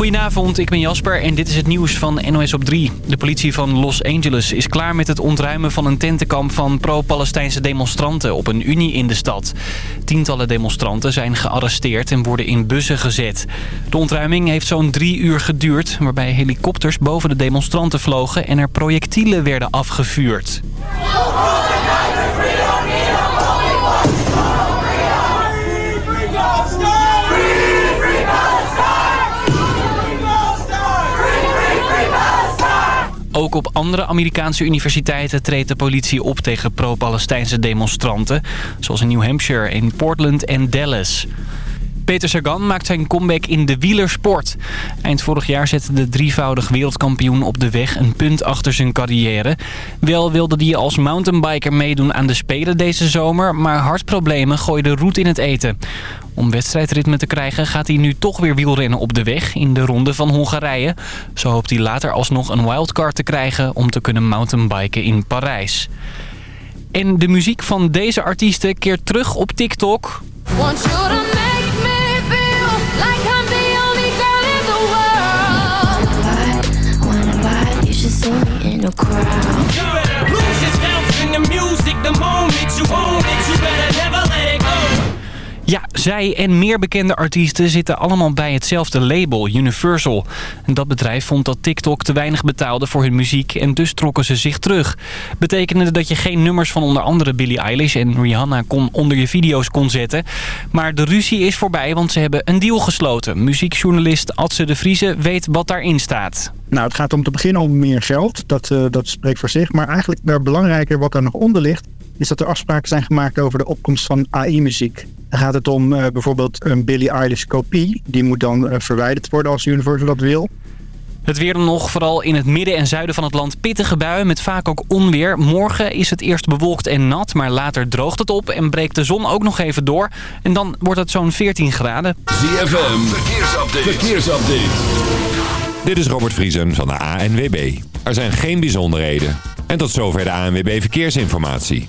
Goedenavond, ik ben Jasper en dit is het nieuws van NOS op 3. De politie van Los Angeles is klaar met het ontruimen van een tentenkamp van pro-Palestijnse demonstranten op een unie in de stad. Tientallen demonstranten zijn gearresteerd en worden in bussen gezet. De ontruiming heeft zo'n drie uur geduurd, waarbij helikopters boven de demonstranten vlogen en er projectielen werden afgevuurd. Ook op andere Amerikaanse universiteiten treedt de politie op tegen pro-Palestijnse demonstranten. Zoals in New Hampshire, in Portland en Dallas. Peter Sagan maakt zijn comeback in de wielersport. Eind vorig jaar zette de drievoudig wereldkampioen op de weg een punt achter zijn carrière. Wel wilde hij als mountainbiker meedoen aan de Spelen deze zomer... maar hartproblemen gooiden roet in het eten. Om wedstrijdritme te krijgen gaat hij nu toch weer wielrennen op de weg in de ronde van Hongarije. Zo hoopt hij later alsnog een wildcard te krijgen om te kunnen mountainbiken in Parijs. En de muziek van deze artiesten keert terug op TikTok. Crowd. You better lose yourself in the music the moment you own it. You better Ja, zij en meer bekende artiesten zitten allemaal bij hetzelfde label, Universal. En dat bedrijf vond dat TikTok te weinig betaalde voor hun muziek en dus trokken ze zich terug. Betekende dat je geen nummers van onder andere Billie Eilish en Rihanna kon onder je video's kon zetten. Maar de ruzie is voorbij, want ze hebben een deal gesloten. Muziekjournalist Adse de Vrieze weet wat daarin staat. Nou, het gaat om te beginnen om meer geld. Dat, uh, dat spreekt voor zich. Maar eigenlijk belangrijker wat daar nog onder ligt is dat er afspraken zijn gemaakt over de opkomst van AI-muziek. Dan gaat het om uh, bijvoorbeeld een Billie Eilish kopie. Die moet dan uh, verwijderd worden als Universal dat wil. Het weer dan nog, vooral in het midden en zuiden van het land pittige buien met vaak ook onweer. Morgen is het eerst bewolkt en nat, maar later droogt het op en breekt de zon ook nog even door. En dan wordt het zo'n 14 graden. ZFM, verkeersupdate. verkeersupdate. Dit is Robert Vriesen van de ANWB. Er zijn geen bijzonderheden. En tot zover de ANWB Verkeersinformatie.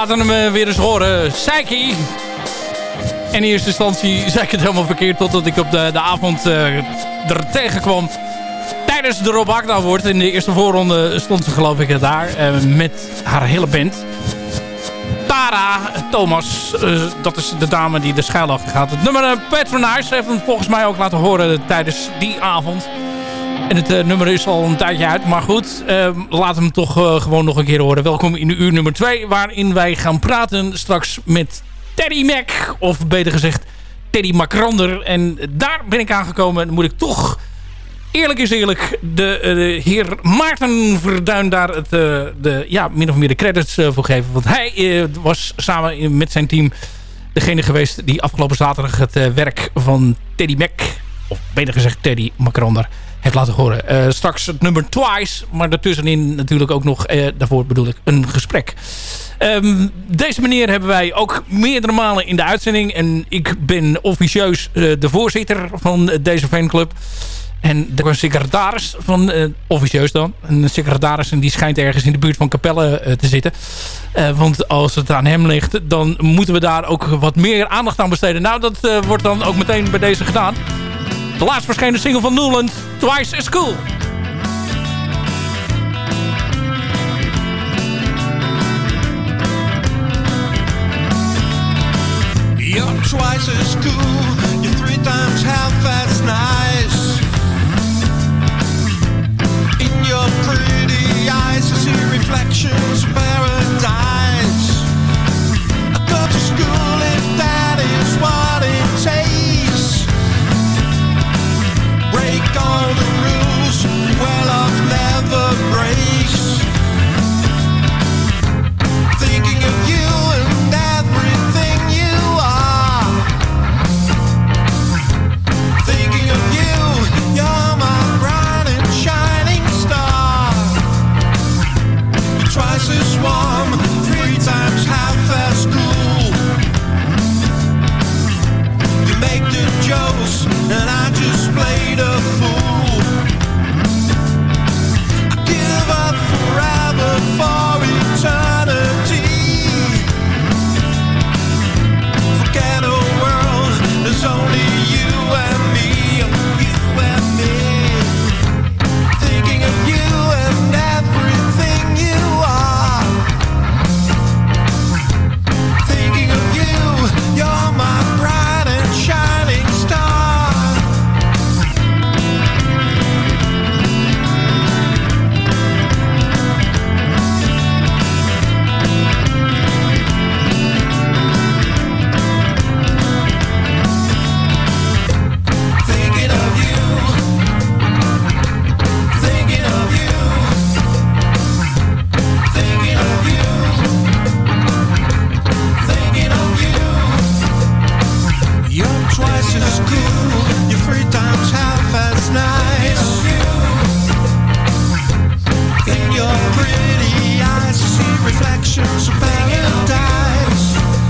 Laten we hem weer eens horen. Psyche. In eerste instantie zei ik het helemaal verkeerd... totdat ik op de, de avond uh, er tegenkwam tijdens de Rob wordt. In de eerste voorronde stond ze geloof ik daar uh, met haar hele band. Tara Thomas, dat is de dame die de schuil gaat. Het nummer Patronize heeft hem volgens mij ook laten horen tijdens die avond. En het uh, nummer is al een tijdje uit. Maar goed, uh, we hem toch uh, gewoon nog een keer horen. Welkom in de uur nummer 2. Waarin wij gaan praten straks met Teddy Mac. Of beter gezegd Teddy Macrander. En daar ben ik aangekomen. Dan moet ik toch eerlijk is eerlijk de, de heer Maarten Verduin daar het, de, ja, min of meer de credits voor geven. Want hij was samen met zijn team degene geweest die afgelopen zaterdag het werk van Teddy Mac, of beter gezegd Teddy Macrander, heeft laten horen. Uh, straks het nummer Twice, maar daartussenin natuurlijk ook nog, uh, daarvoor bedoel ik, een gesprek. Um, deze meneer hebben wij ook meerdere malen in de uitzending. En ik ben officieus uh, de voorzitter van deze fanclub. En was een secretaris van, officieus dan, een secretaris en die schijnt ergens in de buurt van Capelle te zitten. want als het aan hem ligt, dan moeten we daar ook wat meer aandacht aan besteden. Nou, dat wordt dan ook meteen bij deze gedaan. De laatst verschenen single van Newland, Twice as Cool. Twice as cool, pretty eyes, I see reflections of paradise.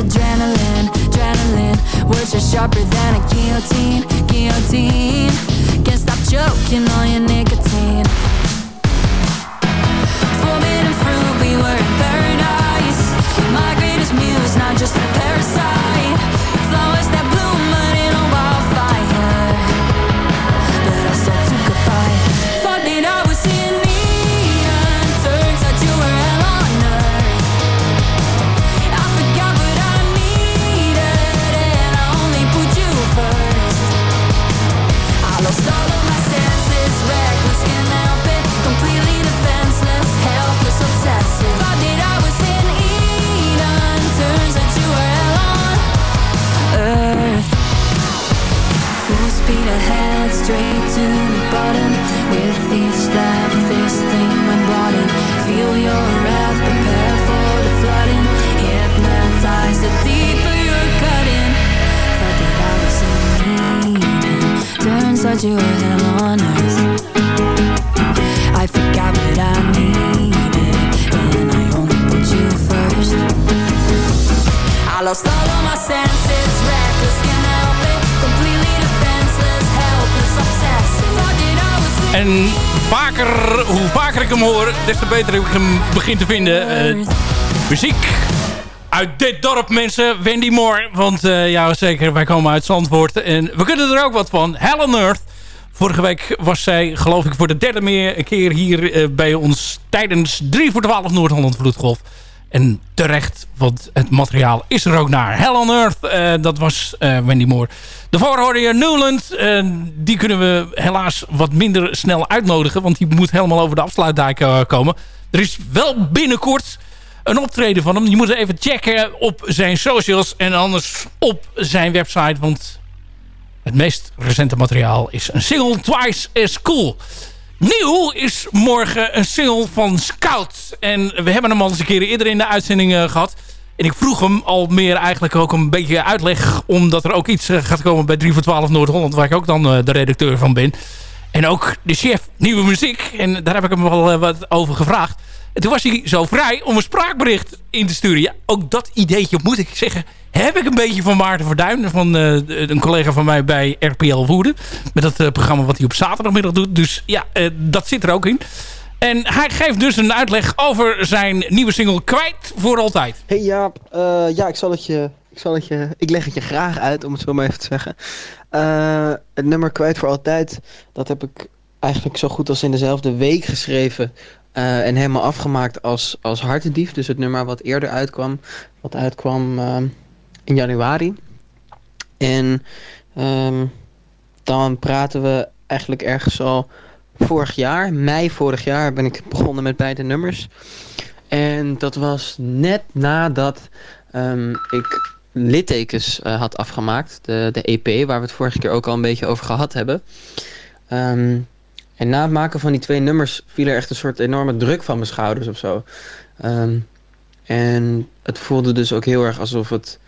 adrenaline, adrenaline. Words are sharper than a guillotine, guillotine. Can't stop choking on your nicotine. Forbidden fruit, we were in paradise. My greatest muse, not just a parasite. Vaker, hoe vaker ik hem hoor, des te beter ik hem begin te vinden. Eh, muziek uit dit dorp, mensen. Wendy Moore. Want eh, ja, zeker, wij komen uit Zandvoort. En we kunnen er ook wat van. Hell on Earth. Vorige week was zij, geloof ik, voor de derde keer hier eh, bij ons... tijdens 3 voor 12 Noord-Holland Vloedgolf. En terecht, want het materiaal is er ook naar. Hell on Earth, eh, dat was eh, Wendy Moore. Daarvoor hoorde je Newland. eh, die kunnen we helaas wat minder snel uitnodigen. Want die moet helemaal over de afsluitdijk komen. Er is wel binnenkort een optreden van hem. Je moet even checken op zijn socials. En anders op zijn website. Want het meest recente materiaal is een single Twice as Cool. Nieuw is morgen een single van Scout. En we hebben hem al eens een keer eerder in de uitzending eh, gehad. En ik vroeg hem al meer eigenlijk ook een beetje uitleg. Omdat er ook iets eh, gaat komen bij 3 voor 12 Noord-Holland. Waar ik ook dan eh, de redacteur van ben. En ook de chef nieuwe muziek. En daar heb ik hem wel wat over gevraagd. En toen was hij zo vrij om een spraakbericht in te sturen. Ja, ook dat ideetje moet ik zeggen. Heb ik een beetje van Maarten Verduin. Van eh, een collega van mij bij RPL Woede. Met dat eh, programma wat hij op zaterdagmiddag doet. Dus ja, eh, dat zit er ook in. En hij geeft dus een uitleg over zijn nieuwe single Kwijt voor altijd. Hey Jaap, ja, ik zal, het je, ik zal het je, ik leg het je graag uit om het zo maar even te zeggen. Het nummer Kwijt voor Altijd, dat heb ik eigenlijk zo goed als in dezelfde week geschreven. Eh, en helemaal afgemaakt als, als Hartendief. Dus het nummer wat eerder uitkwam, wat uitkwam eh, in januari. En ehm, dan praten we eigenlijk ergens al vorig jaar, mei vorig jaar, ben ik begonnen met beide nummers. En dat was net nadat ehm, ik littekens eh, had afgemaakt. De, de EP, waar we het vorige keer ook al een beetje over gehad hebben. Ehm, en na het maken van die twee nummers viel er echt een soort enorme druk van mijn schouders of zo. Ehm, en het voelde dus ook heel erg alsof het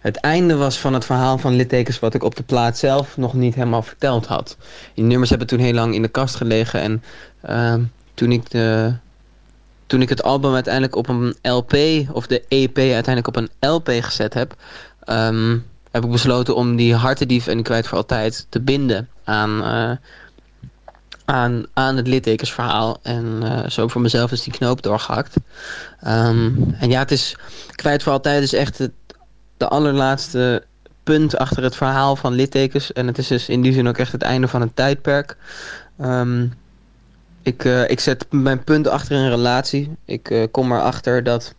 het einde was van het verhaal van littekens wat ik op de plaat zelf nog niet helemaal verteld had. Die nummers hebben toen heel lang in de kast gelegen en ehm, toen ik de toen ik het album uiteindelijk op een LP of de EP uiteindelijk op een LP gezet heb, ehm, heb ik besloten om die hartendief en kwijt voor altijd te binden aan, eh, aan, aan het littekensverhaal. En eh, zo voor mezelf is die knoop doorgehakt. Ehm, en ja, het is kwijt voor altijd is echt het, de allerlaatste punt achter het verhaal van littekens. En het is dus in die zin ook echt het einde van een tijdperk. Ehm, ik, eh, ik zet mijn punt achter een relatie. Ik eh, kom erachter dat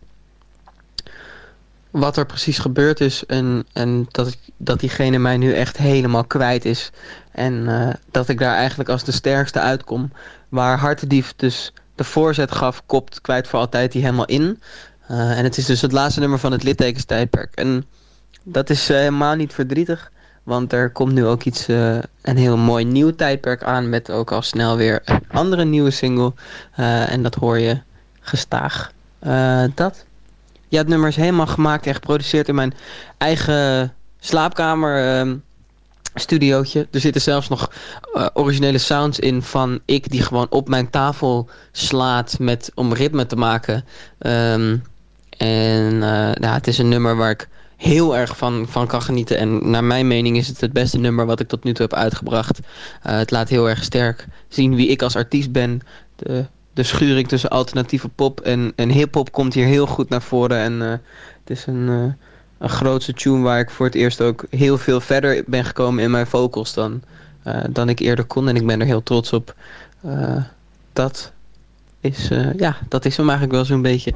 wat er precies gebeurd is en, en dat, ik, dat diegene mij nu echt helemaal kwijt is. En eh, dat ik daar eigenlijk als de sterkste uitkom. Waar Hartendief dus de voorzet gaf, kopt kwijt voor altijd die helemaal in. Eh, en het is dus het laatste nummer van het littekenstijdperk. En dat is eh, helemaal niet verdrietig. Want er komt nu ook iets, een heel mooi nieuw tijdperk aan. Met ook al snel weer een andere nieuwe single. En dat hoor je gestaag. Dat. Ja, het nummer is helemaal gemaakt en geproduceerd in mijn eigen slaapkamer. ehm, studiootje. Er zitten zelfs nog eh, originele sounds in van ik die gewoon op mijn tafel slaat met, om ritme te maken. Ehm, en eh, ja, het is een nummer waar ik heel erg van, van kan genieten. En naar mijn mening is het het beste nummer wat ik tot nu toe heb uitgebracht. Eh, het laat heel erg sterk zien wie ik als artiest ben. De, de schuring tussen alternatieve pop en, en hip-hop komt hier heel goed naar voren. En eh, het is een, eh, een grootste tune waar ik voor het eerst ook heel veel verder ben gekomen in mijn vocals dan, eh, dan ik eerder kon. En ik ben er heel trots op. Dat is, ja, dat is hem eigenlijk wel zo'n beetje.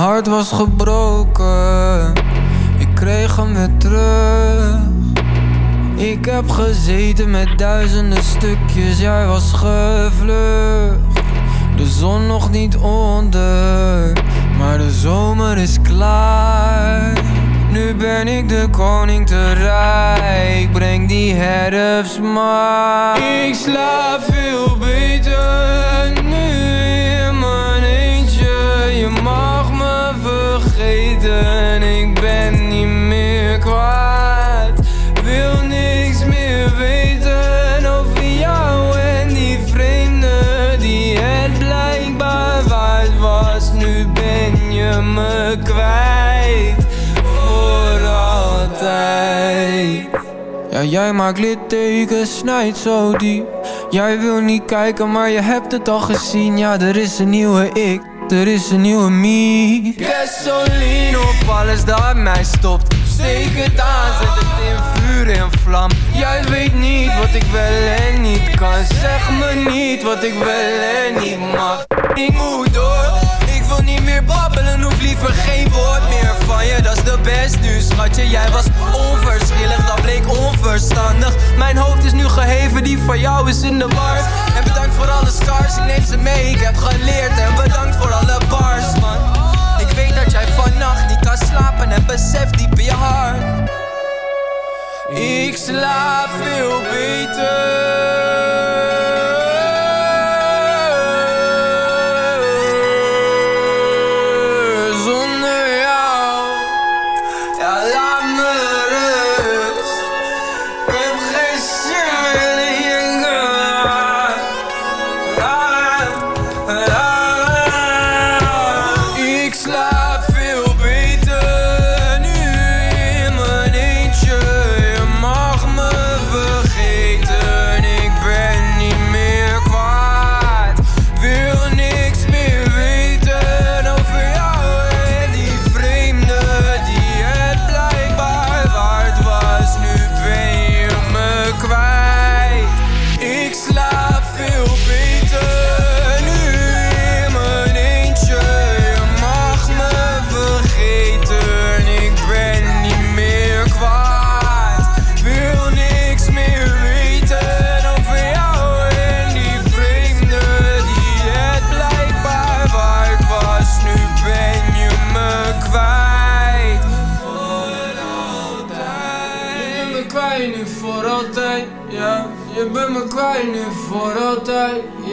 Hart was gebroken, ik kreeg hem weer terug. Ik heb gezeten met duizenden stukjes, jij was gevlucht. De zon nog niet onder, maar de zomer is klaar. Nu ben ik de koning te rijk, breng die herfst maar. Ik slaap Jij maakt littekens, snijdt zo diep. Jij wil niet kijken, maar je hebt het al gezien. Ja, er is een nieuwe ik, er is een nieuwe me. Gasoline op alles dat mij stopt. Steek het aan, zet het in vuur en vlam. Jij weet niet wat ik wel en niet kan. Zeg me niet wat ik wel en niet mag. Ik moet door. Ik wil niet meer babbelen, hoef liever geen woord meer van je. Dat is de best nu, schatje. Jij was onverschillig, dat bleek onverstandig. Mijn hoofd is nu geheven, die van jou is in de war. En bedankt voor alle scars, ik neem ze mee. Ik heb geleerd en bedankt voor alle bars, man. Ik weet dat jij vannacht niet kan slapen en besef diep in je hart. Ik slaap veel beter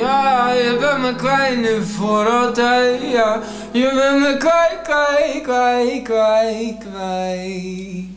ja. Je bent kwijt nu voor altijd, ja. Je bent me kwijt, kwijt, kwijt, kwijt, kwijt.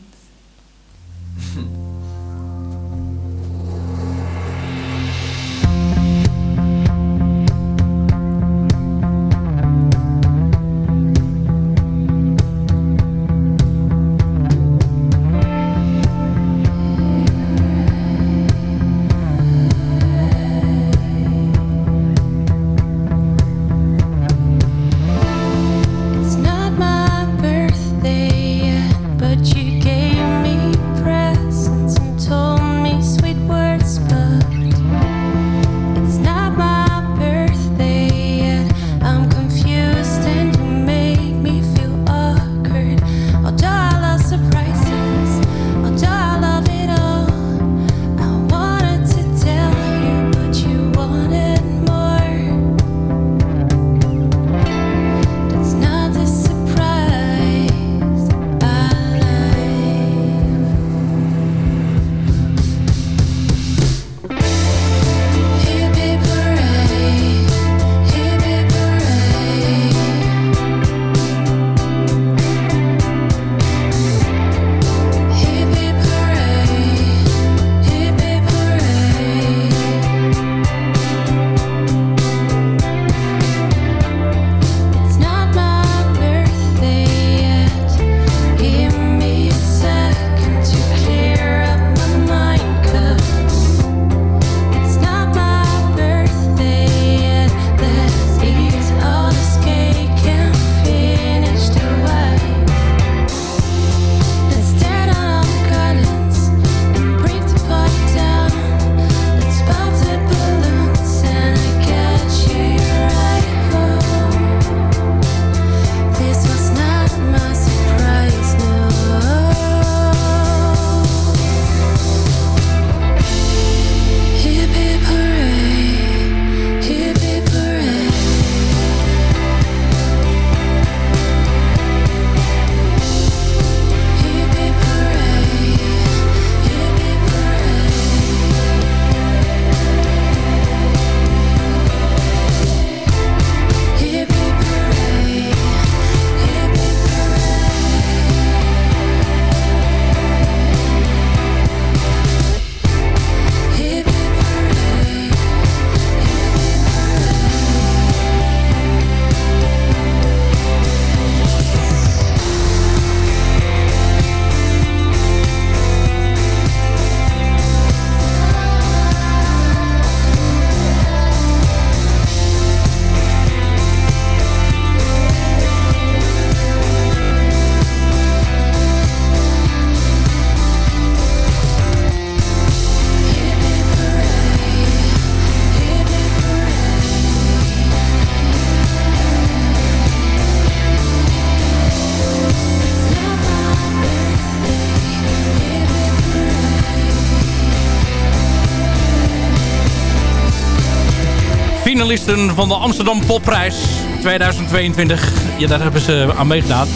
Finalisten van de Amsterdam Popprijs 2022. Ja, daar hebben ze aan meegedaan.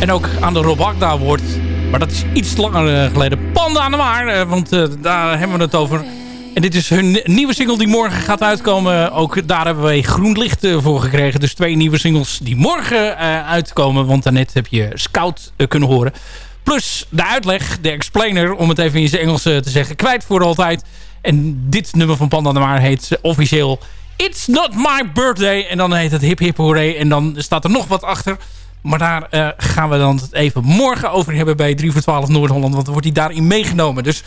En ook aan de Rob Agda Award. Maar dat is iets langer eh, geleden. Panda aan de Maar, eh, want eh, daar hebben we het over. En dit is hun nieuwe single die morgen gaat uitkomen. Ook daar hebben wij groen licht voor gekregen. Dus twee nieuwe singles die morgen uitkomen. Want daarnet heb je Scout kunnen horen. Plus de uitleg, de explainer, om het even in zijn Engels te zeggen. Kwijt voor altijd. En dit nummer van Panda de Maar heet officieel It's Not My Birthday. En dan heet het Hip Hip Hooray. En dan staat er nog wat achter. Maar daar eh, gaan we dan het even morgen over hebben bij 3 voor 12 Noord-Holland. Want dan wordt hij daarin meegenomen. Dus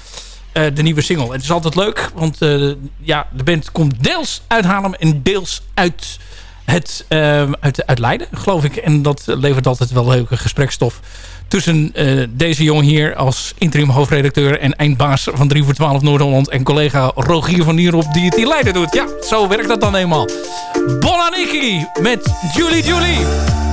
eh, de nieuwe single. En het is altijd leuk, want eh, ja, de band komt deels uit Haarlem en deels uit, het, uit, uit Leiden, geloof ik. En dat levert altijd wel leuke gesprekstof tussen eh, deze jongen hier als interim hoofdredacteur en eindbaas van 3 voor 12 Noord-Holland en collega Rogier van Nierop die het in Leiden doet. Ja, zo werkt dat dan eenmaal. Bonaniki met Julie Julie.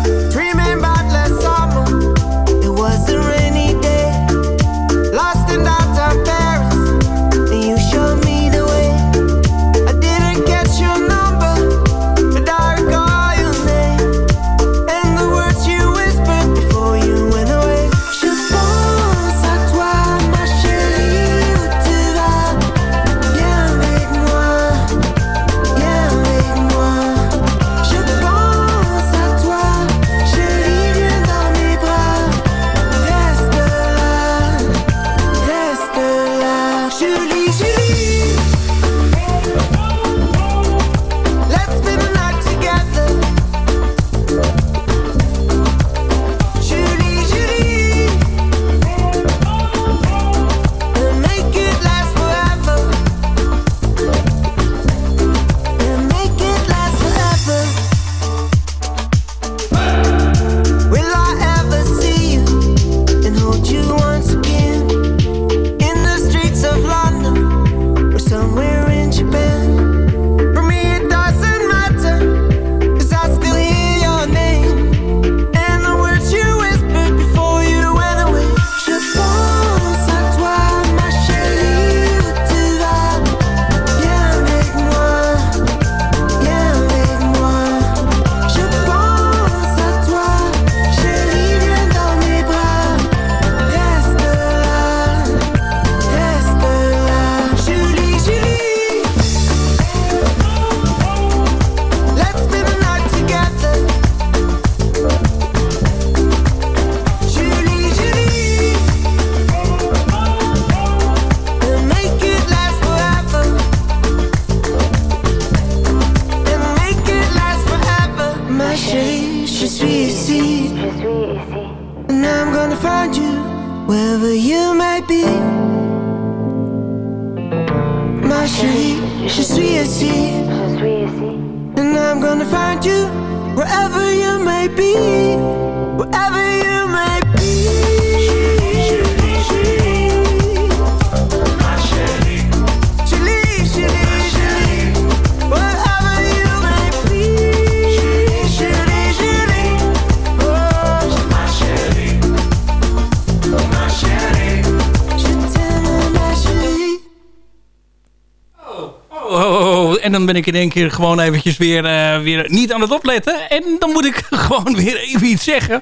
En dan ben ik in één keer gewoon eventjes weer, eh, weer niet aan het opletten. En dan moet ik gewoon weer even iets zeggen.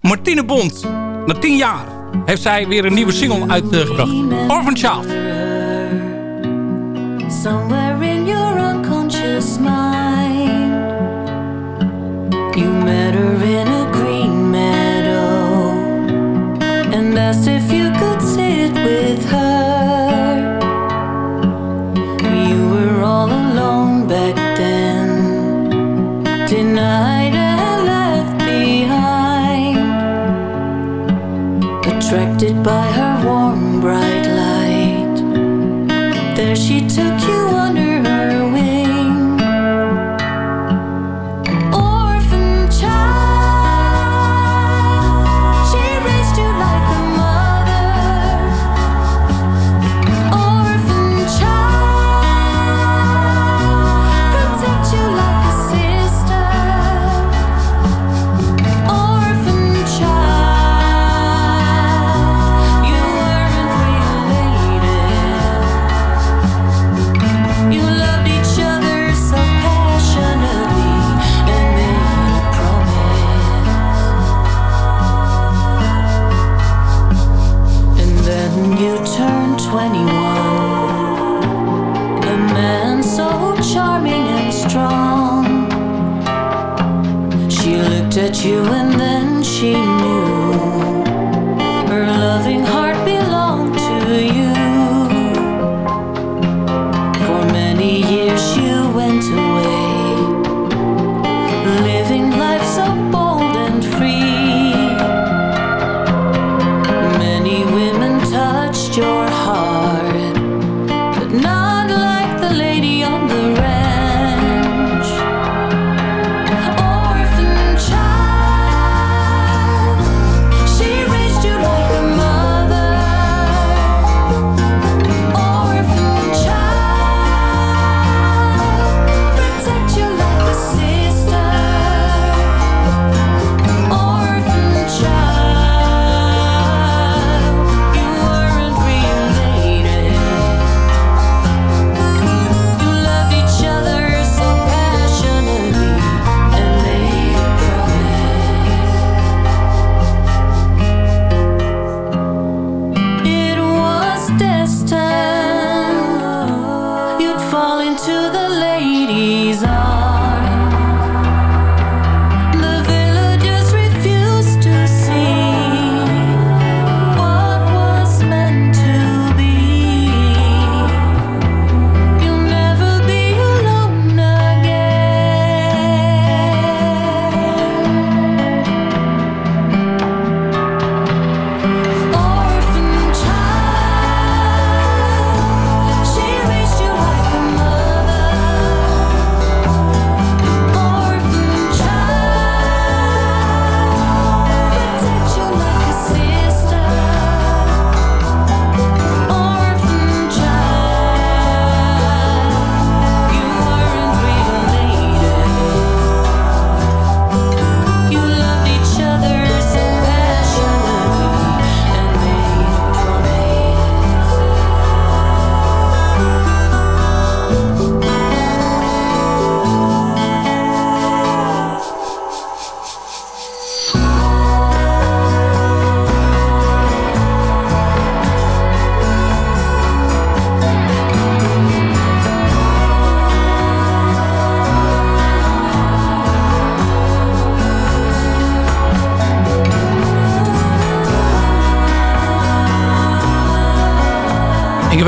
Martine Bond, na tien jaar, heeft zij weer een nieuwe single uitgebracht. Orphan Child. Attracted by her warm, bright light. There she took looked at you and then she knew.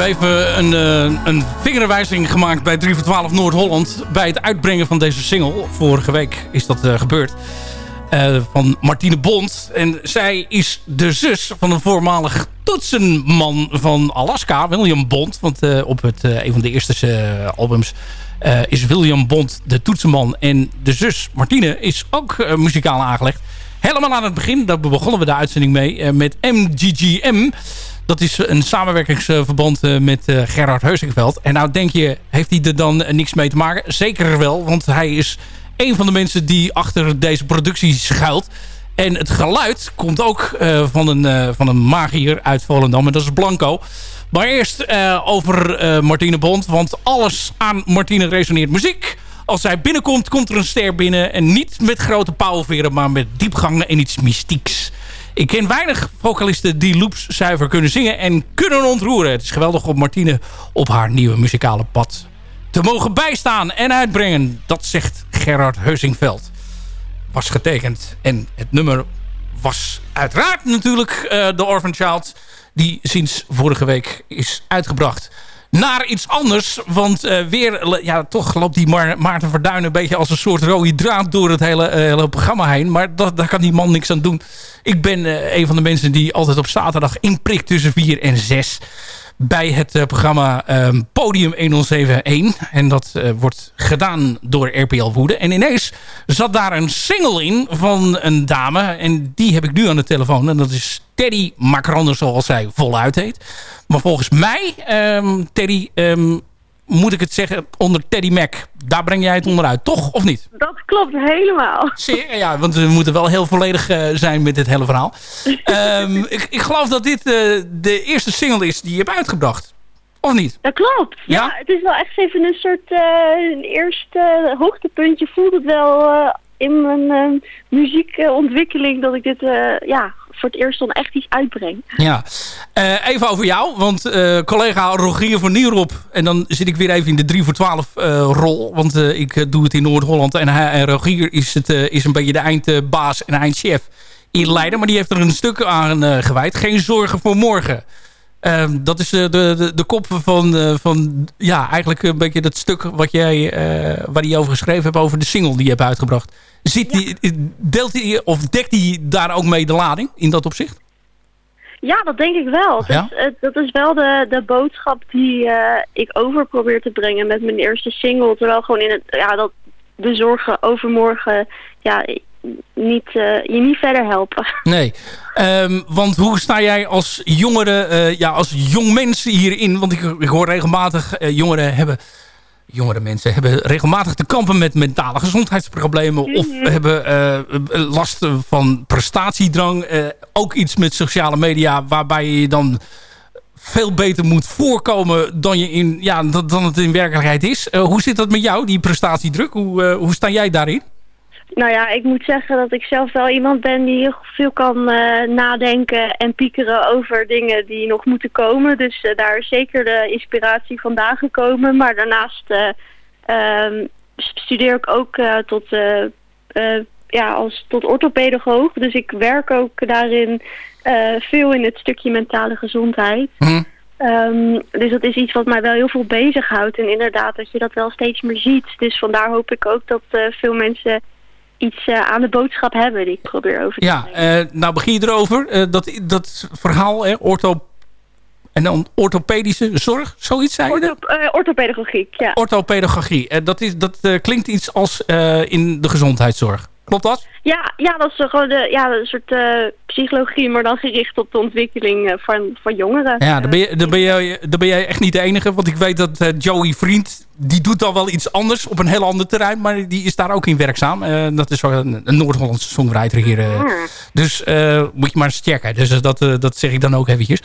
Ik heb even een, eh, een vingerwijzing gemaakt bij 3 voor 12 Noord-Holland... bij het uitbrengen van deze single. Vorige week is dat eh, gebeurd. Eh, van Martine Bond. En zij is de zus van een voormalig toetsenman van Alaska, William Bond. Want op het, een van de eerste albums is William Bond de toetsenman. En de zus Martine is ook muzikaal aangelegd. Helemaal aan het begin, daar begonnen we de uitzending mee, met MGGM. Dat is een samenwerkingsverband eh, met eh, Gerard Heusingveld. En nou denk je, heeft hij er dan niks mee te maken? Zeker wel, want hij is een van de mensen die achter deze productie schuilt. En het geluid komt ook eh, van, een, van een magier uit Volendam. En dat is Blanco. Maar eerst over Martine Bond. Want alles aan Martine resoneert muziek. Als zij binnenkomt, komt er een ster binnen. En niet met grote pauwveren, maar met diepgangen en iets mystieks. Ik ken weinig vocalisten die loops zuiver kunnen zingen en kunnen ontroeren. Het is geweldig om Martine op haar nieuwe muzikale pad te mogen bijstaan en uitbrengen. Dat zegt Gerard Heusingveld. Was getekend en het nummer was uiteraard natuurlijk eh, de Orphan Child... die sinds vorige week is uitgebracht naar iets anders. Want eh, weer, ja, toch loopt die Ma Maarten Verduin een beetje als een soort rode draad door het hele, eh, hele programma heen. Maar dat, daar kan die man niks aan doen. Ik ben eh, een van de mensen die altijd op zaterdag inprikt tussen 4 en 6 bij het eh, programma ehm, Podium 1071. En dat wordt gedaan door RPL Woede. En ineens zat daar een single in van een dame. En die heb ik nu aan de telefoon. En dat is Teddy Macrander, zoals zij voluit heet. Maar volgens mij, ehm, Teddy, moet ik het zeggen, onder Teddy Mac. Daar breng jij het onderuit, toch? Of niet? Dat klopt helemaal. Zeer, ja, want we moeten wel heel volledig eh, zijn met dit hele verhaal. Ehm, ik, ik geloof dat dit eh, de eerste single is die je hebt uitgebracht. Of niet? Dat klopt. Ja, Ja? het is wel echt even een soort eh, eerste hoogtepuntje. Voelt het wel in mijn muziekontwikkeling dat ik dit ja, voor het eerst dan echt iets uitbreng. Ja, Eh, even over jou, want eh, collega Rogier van Nierop... en dan zit ik weer even in de 3 voor 12 eh, rol... want ik doe het in Noord-Holland en, en Rogier is, het, is een beetje de eindbaas en eindchef in Leiden... maar die heeft er een stuk aan gewijd. Geen zorgen voor morgen. Ehm, dat is de, de, de kop van, van ja, eigenlijk een beetje dat stuk wat jij, eh, waar hij over geschreven hebt... over de single die je hebt uitgebracht. Zit die, deelt hij of dekt hij daar ook mee de lading in dat opzicht? Ja, dat denk ik wel. Ja? is, het- dat is wel de, de boodschap die eh, ik over probeer te brengen met mijn eerste single. Terwijl gewoon in het, ja, dat de zorgen overmorgen ja, niet, eh, je niet verder helpen. Nee, Ehm, want hoe sta jij als jongere, eh, ja, als jong mens hierin? Want ik, ik hoor regelmatig eh, jongeren hebben, jongere mensen hebben regelmatig te kampen met mentale gezondheidsproblemen of hebben eh, last van prestatiedrang. Eh, ook iets met sociale media waarbij je dan veel beter moet voorkomen dan, je in, ja, dan, het in werkelijkheid is. Eh, hoe zit dat met jou, die prestatiedruk? Hoe, hoe sta jij daarin? Nou ja, ik moet zeggen dat ik zelf wel iemand ben die heel veel kan eh, nadenken en piekeren over dingen die nog moeten komen. Dus eh, daar is zeker de inspiratie vandaan gekomen. Maar daarnaast eh, ehm, studeer ik ook tot, ja, als, tot orthopedagoog. Dus ik werk ook daarin veel in het stukje mentale gezondheid. Ehm, dus dat is iets wat mij wel heel veel bezighoudt. En inderdaad dat je dat wel steeds meer ziet. Dus vandaar hoop ik ook dat veel mensen iets eh, aan de boodschap hebben die ik probeer over te Ja, eh, nou begin je erover. Eh, dat, dat verhaal, hè, ortho... En dan orthopedische zorg, zoiets zei je? Ortho, eh, orthopedagogiek, ja. Orthopedagogie. Dat is, dat klinkt iets als in de gezondheidszorg. Klopt dat? Ja, ja, dat is eh, gewoon de, ja, een soort eh, psychologie, maar dan gericht op de ontwikkeling eh, van, van jongeren. Ja, dan ben, je, dan, ben jij, dan ben jij echt niet de enige. Want ik weet dat Joey Vriend, die doet dan wel iets anders op een heel ander terrein. Maar die is daar ook in werkzaam. Dat is een, een Noord-Hollandse songwriter hier. eh. Dus moet je maar eens checken. Dus dat, dat zeg ik dan ook eventjes.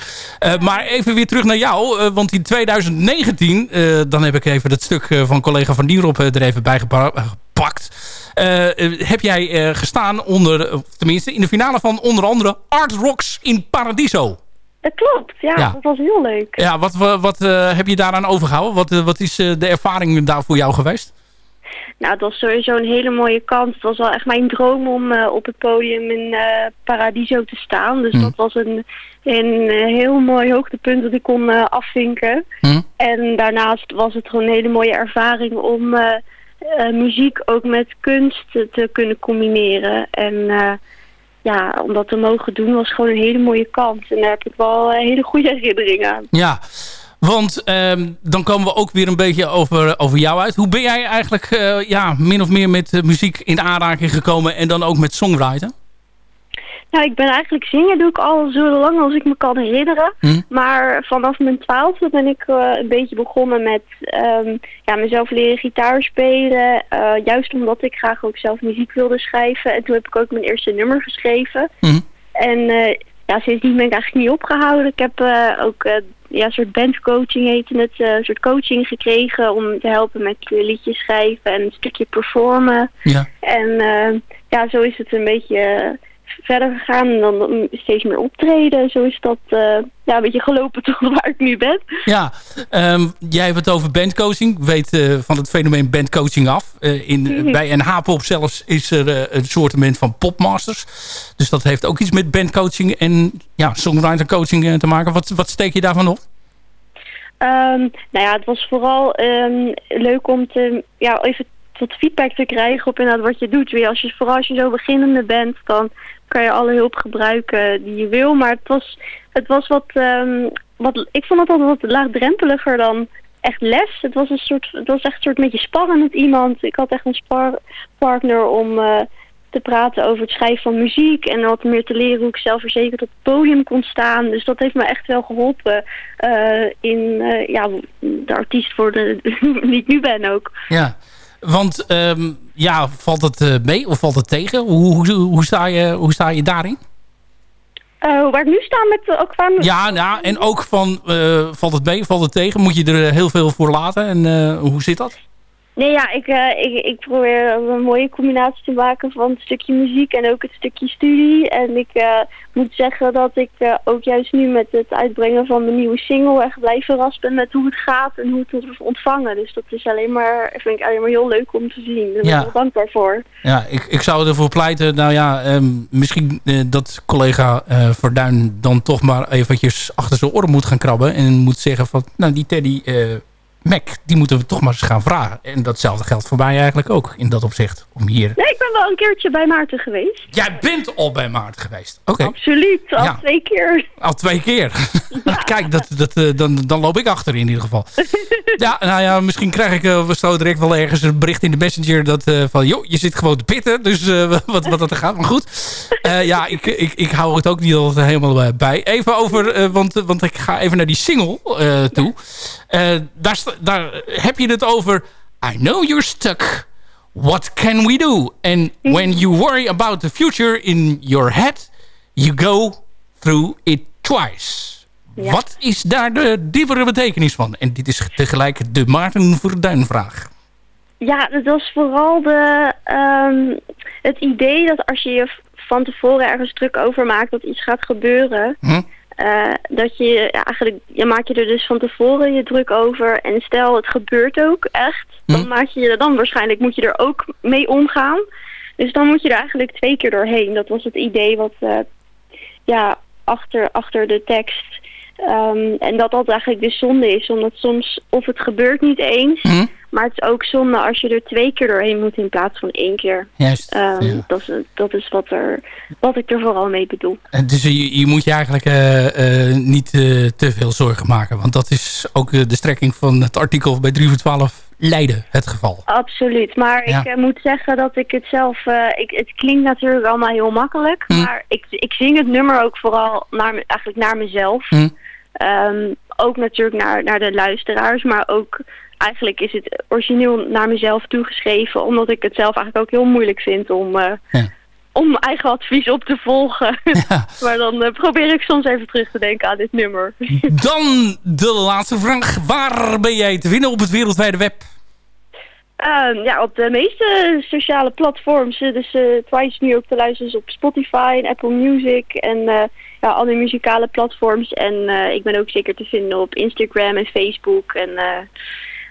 Maar even weer terug naar jou. want in 2019, eh, dan heb ik even dat stuk van collega Van Dierop er even bij gepa- eh, gepakt. Eh, eh, heb jij eh, gestaan onder, tenminste in de finale van onder andere Art Rocks in Paradiso. Dat klopt, ja, Ja. dat was heel leuk. Ja, wat, wat, heb je daaraan overgehouden? Wat, wat is de ervaring daar voor jou geweest? Nou, het was sowieso een hele mooie kans. Het was wel echt mijn droom om op het podium in Paradiso te staan. Dus Mm. dat was een, een heel mooi hoogtepunt dat ik kon afvinken. Mm. En daarnaast was het gewoon een hele mooie ervaring om eh, muziek ook met kunst te, kunnen combineren. En eh, ja, om dat te mogen doen was gewoon een hele mooie kans. En daar heb ik wel eh, hele goede herinneringen aan. Ja, want ehm, dan komen we ook weer een beetje over, over jou uit. Hoe ben jij eigenlijk ja, min of meer met muziek in aanraking gekomen en dan ook met songwriten? Nou, ik ben eigenlijk zingen doe ik al zo lang als ik me kan herinneren. Hm. Maar vanaf mijn twaalfde ben ik eh, een beetje begonnen met ehm, ja, mezelf leren gitaar spelen. Eh, juist omdat ik graag ook zelf muziek wilde schrijven. En toen heb ik ook mijn eerste nummer geschreven. Hm. En eh, ja, sindsdien ben ik eigenlijk niet opgehouden. Ik heb ook ja, een soort bandcoaching heette het. een soort coaching gekregen om te helpen met liedjes schrijven en een stukje performen. Ja. En ja, zo is het een beetje verder gegaan. En dan mm, steeds meer optreden. Zo is dat eh, ja, een beetje gelopen tot waar ik nu ben. Ja, ehm, jij hebt het over bandcoaching. Weet eh, van het fenomeen bandcoaching af. Eh, in, Mhm. Bij NH-pop zelfs is er een soortement van popmasters. Dus dat heeft ook iets met bandcoaching en ja, songwriter coaching eh, te maken. Wat, wat steek je daarvan op? Ehm, nou ja, het was vooral ehm, leuk om te, ja, even wat feedback te krijgen op inderdaad wat je doet. Weer als je, vooral als je zo beginnende bent, dan kan je alle hulp gebruiken die je wil. Maar het was, het was wat, ehm, wat, ik vond het altijd wat laagdrempeliger dan echt les. Het was, een soort, het was echt een soort beetje sparren met iemand. Ik had echt een sparpartner om eh, te praten over het schrijven van muziek en wat meer te leren hoe ik zelfverzekerd op het podium kon staan. Dus dat heeft me echt wel geholpen eh, in eh, ja, de artiest worden die ik nu ben ook. Ja, want ehm, ja, valt het eh, mee of valt het tegen? Hoe, hoe, hoe, sta, je, hoe sta je daarin? Eh, waar ik nu sta met eh, ook qua... Ja, nou, en ook van, valt het mee, valt het tegen? Moet je er heel veel voor laten? En hoe zit dat? Nee, ja, ik, eh, ik, ik probeer een mooie combinatie te maken van het stukje muziek en ook het stukje studie. En ik eh, moet zeggen dat ik eh, ook juist nu met het uitbrengen van mijn nieuwe single echt blij verrast ben met hoe het gaat en hoe het wordt ontvangen. Dus dat is alleen maar, vind ik alleen maar heel leuk om te zien. Daar ben ik Ja. heel dankbaar voor. Ja, ik, ik zou ervoor pleiten, nou ja, ehm, misschien dat collega Verduin dan toch maar eventjes achter zijn oren moet gaan krabben. En moet zeggen van, nou die Teddy Mac, die moeten we toch maar eens gaan vragen. En datzelfde geldt voor mij eigenlijk ook in dat opzicht. Om hier... Nee, ik ben wel een keertje bij Maarten geweest. Jij bent al bij Maarten geweest. Oké. Absoluut, al Ja. twee keer. Al twee keer. Kijk, dat, dat, eh, dan, dan loop ik achter in ieder geval. ja, nou ja, misschien krijg ik uh, zo direct wel ergens een bericht in de messenger... dat eh, van, joh, je zit gewoon te pitten. Dus wat, wat dat er gaat. Maar goed, ja, ik, ik, ik hou het ook niet altijd helemaal bij. Even over, want, want ik ga even naar die single toe. Eh, daar, daar heb je het over... I know you're stuck. What can we do? And when you worry about the future in your head... you go through it twice. Ja. Wat is daar de diepere betekenis van? En dit is tegelijk de Maarten Verduin vraag. Ja, dat was vooral de, ehm, het idee dat als je je van tevoren ergens druk over maakt dat iets gaat gebeuren, Hm? Eh, dat je ja, eigenlijk, je maakt je er dus van tevoren je druk over. En stel het gebeurt ook echt, dan maak je je er dan waarschijnlijk moet je er ook mee omgaan. Dus dan moet je er eigenlijk twee keer doorheen. Dat was het idee wat eh, ja, achter, achter de tekst. Ehm, en dat dat eigenlijk de zonde is, omdat soms of het gebeurt niet eens, Hm? maar het is ook zonde als je er twee keer doorheen moet in plaats van één keer. Juist. Ehm, ja. dat, is, dat is wat, er, wat ik er vooral mee bedoel. En Dus je, je moet je eigenlijk eh, eh, niet eh, te veel zorgen maken. Want dat is ook de strekking van het artikel bij 3 voor 12 Leiden het geval. Absoluut, maar Ja. ik moet zeggen dat ik het zelf... ik, het klinkt natuurlijk allemaal heel makkelijk, Hm. maar ik, ik zing het nummer ook vooral naar, eigenlijk naar mezelf. Hm. Ehm, ook natuurlijk naar, naar de luisteraars, maar ook... Eigenlijk is het origineel naar mezelf toegeschreven, omdat ik het zelf eigenlijk ook heel moeilijk vind om, eh, Ja. om eigen advies op te volgen. maar dan eh, probeer ik soms even terug te denken aan dit nummer. Dan de laatste vraag. Waar ben jij te vinden op het wereldwijde web? Ehm, ja, op de meeste sociale platforms. eh, Dus Twice nu ook te luisteren is op Spotify en Apple Music en ja, alle muzikale platforms. En eh, ik ben ook zeker te vinden op Instagram en Facebook en eh,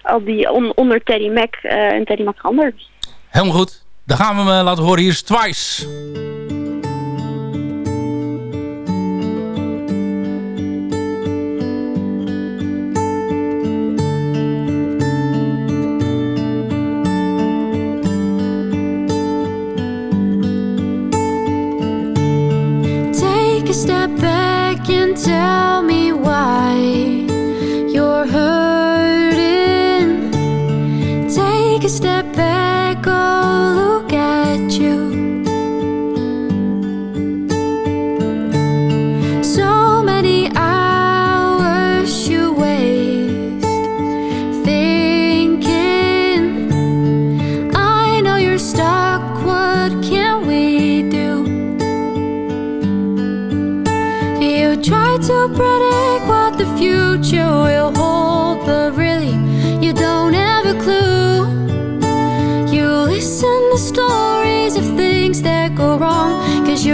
al die on- onder Teddy Mac eh, en Teddy Mac. Helemaal goed. Dan gaan we hem laten horen. Hier is Twice. Step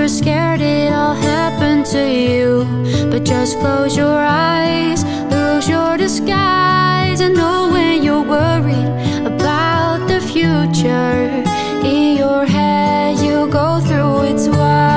scared it'll happen to you. But just close your eyes, lose your disguise, and know when you're worried about the future. In your head, you go through it twice.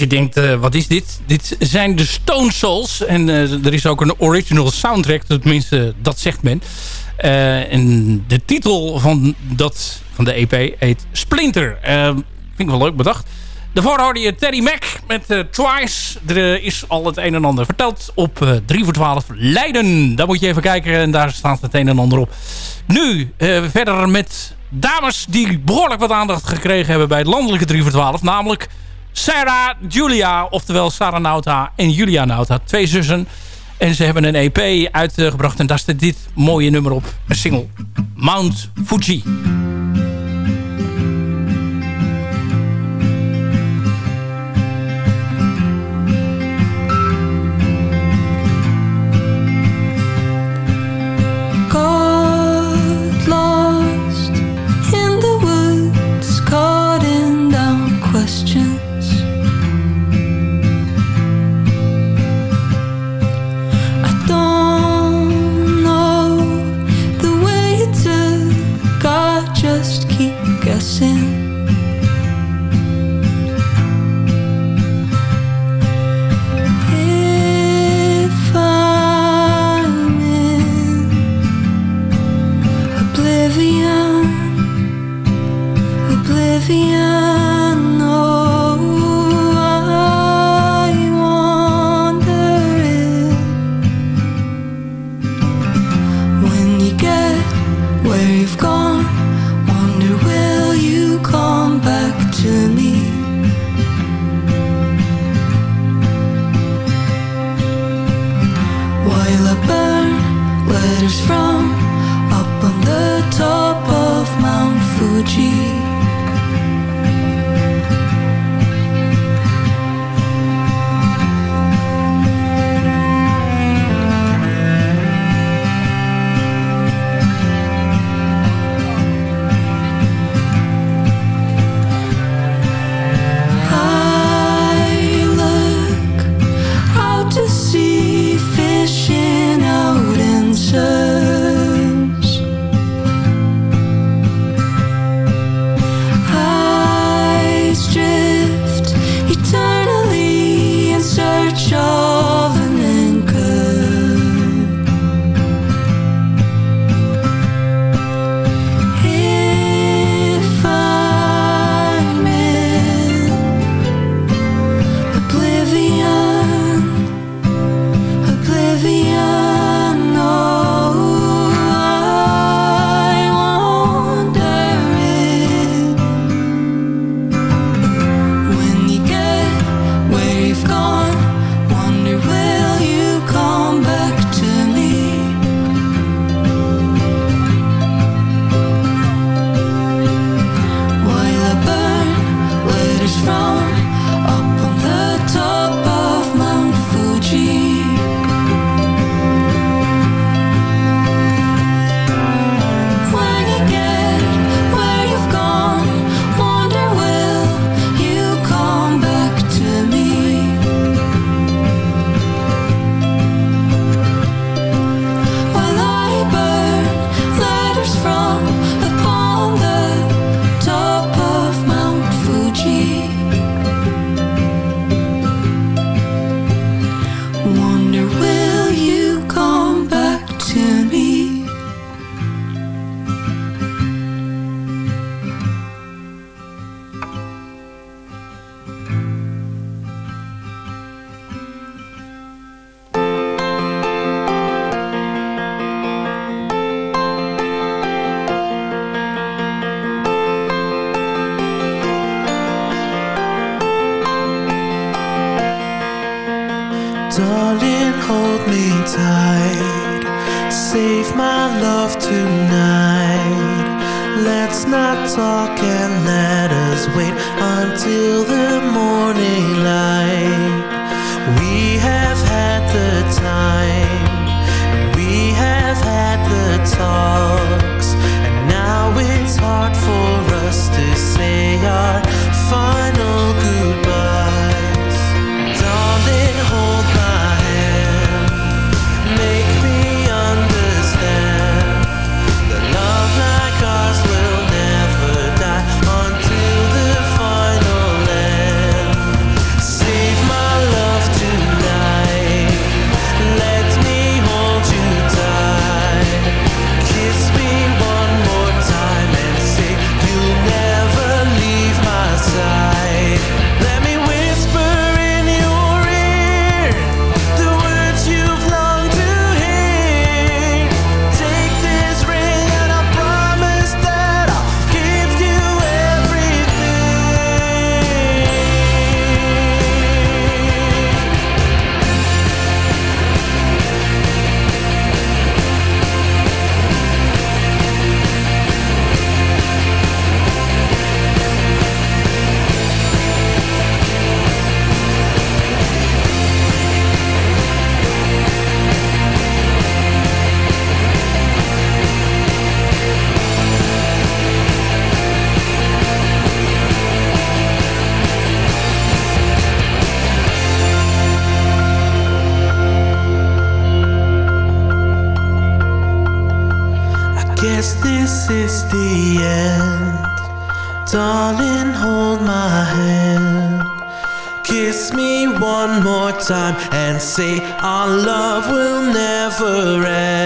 je denkt, eh, wat is dit? Dit zijn de Stone Souls. En eh, er is ook een original soundtrack, tenminste, dat zegt men. Eh, en de titel van, dat, van de EP heet Splinter. vind ik wel leuk bedacht. Daarvoor hoorde je Terry Mac met Twice. Er is al het een en ander verteld op 3 voor 12 Leiden. Daar moet je even kijken en daar staat het een en ander op. Nu verder met dames die behoorlijk wat aandacht gekregen hebben bij het landelijke 3 voor 12. Namelijk Sarah Julia, oftewel Sarah Nauta en Julia Nauta. Twee zussen. En ze hebben een EP uitgebracht en daar staat dit mooie nummer op. Een single, Mount Fuji. and let us wait until the morning light. We have had the time, we have had the talks, and now it's hard for us to say our final goodbye. Say our love will never end.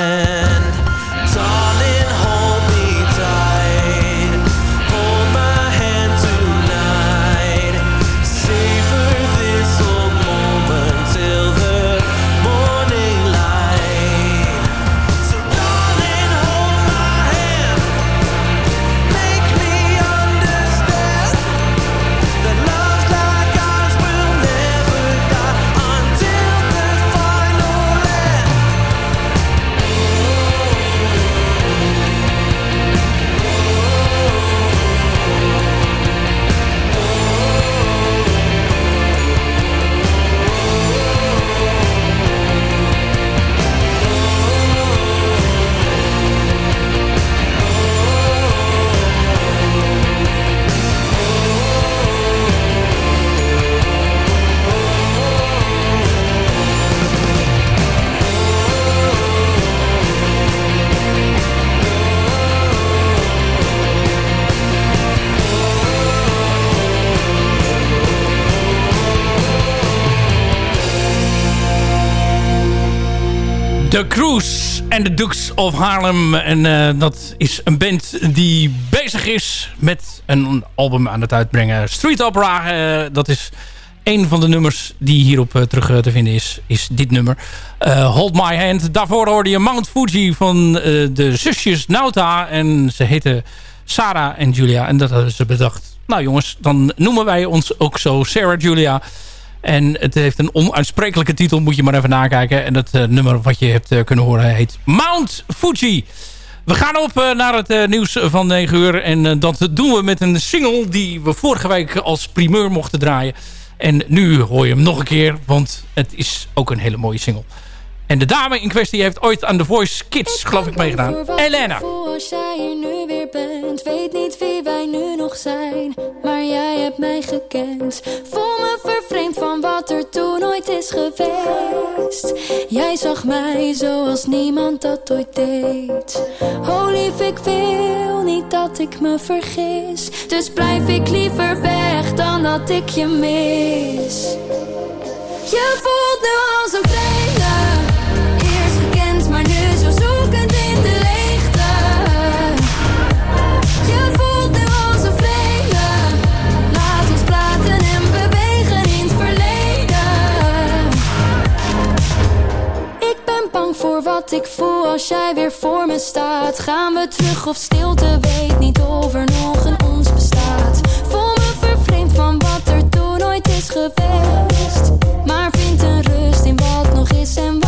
The Cruise en de Dukes of Harlem. En eh, dat is een band die bezig is met een album aan het uitbrengen. Street Opera, eh, dat is een van de nummers die hierop eh, terug te vinden is. Is dit nummer. Hold My Hand. Daarvoor hoorde je Mount Fuji van de zusjes Nauta. En ze heten Sarah en Julia. En dat hadden ze bedacht. Nou jongens, dan noemen wij ons ook zo Sarah Julia. En het heeft een onuitsprekelijke titel, moet je maar even nakijken. En dat eh, nummer wat je hebt eh, kunnen horen heet Mount Fuji. We gaan op eh, naar het nieuws van 9 uur. En dat doen we met een single die we vorige week als primeur mochten draaien. En nu hoor je hem nog een keer, want het is ook een hele mooie single. En de dame in kwestie heeft ooit aan The Voice Kids, geloof ik, meegedaan. Elena. Als jij hier nu weer bent, weet niet wie wij nu nog zijn. Maar jij hebt mij gekend. Voel me vervreemd van wat er toen ooit is geweest. Jij zag mij zoals niemand dat ooit deed. Oh lief, ik wil niet dat ik me vergis. Dus blijf ik liever weg dan dat ik je mis. Je voelt nu als een vreemde. Voor wat ik voel als jij weer voor me staat. Gaan we terug of stilte, weet niet of er nog een ons bestaat. Voel me vervreemd van wat er toen ooit is geweest. Maar vind een rust in wat nog is en wat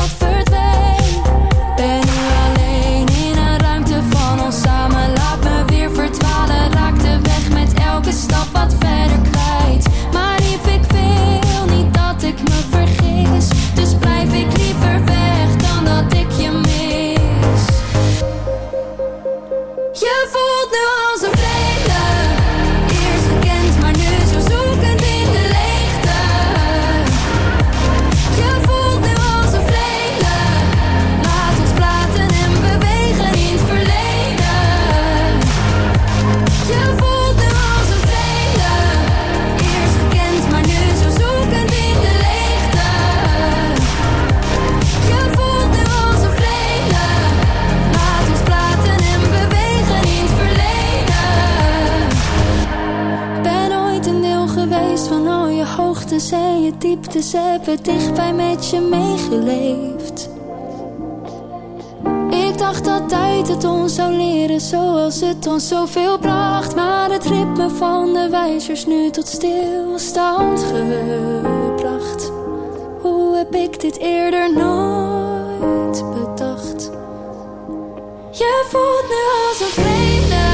dieptes. Heb het dichtbij met je meegeleefd. Ik dacht dat tijd het ons zou leren zoals het ons zoveel bracht. Maar het ritme van de wijzers nu tot stilstand gebracht. Hoe heb ik dit eerder nooit bedacht? Je voelt nu als een vreemde.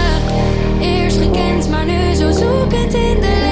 Eerst gekend, maar nu zo zoekend in de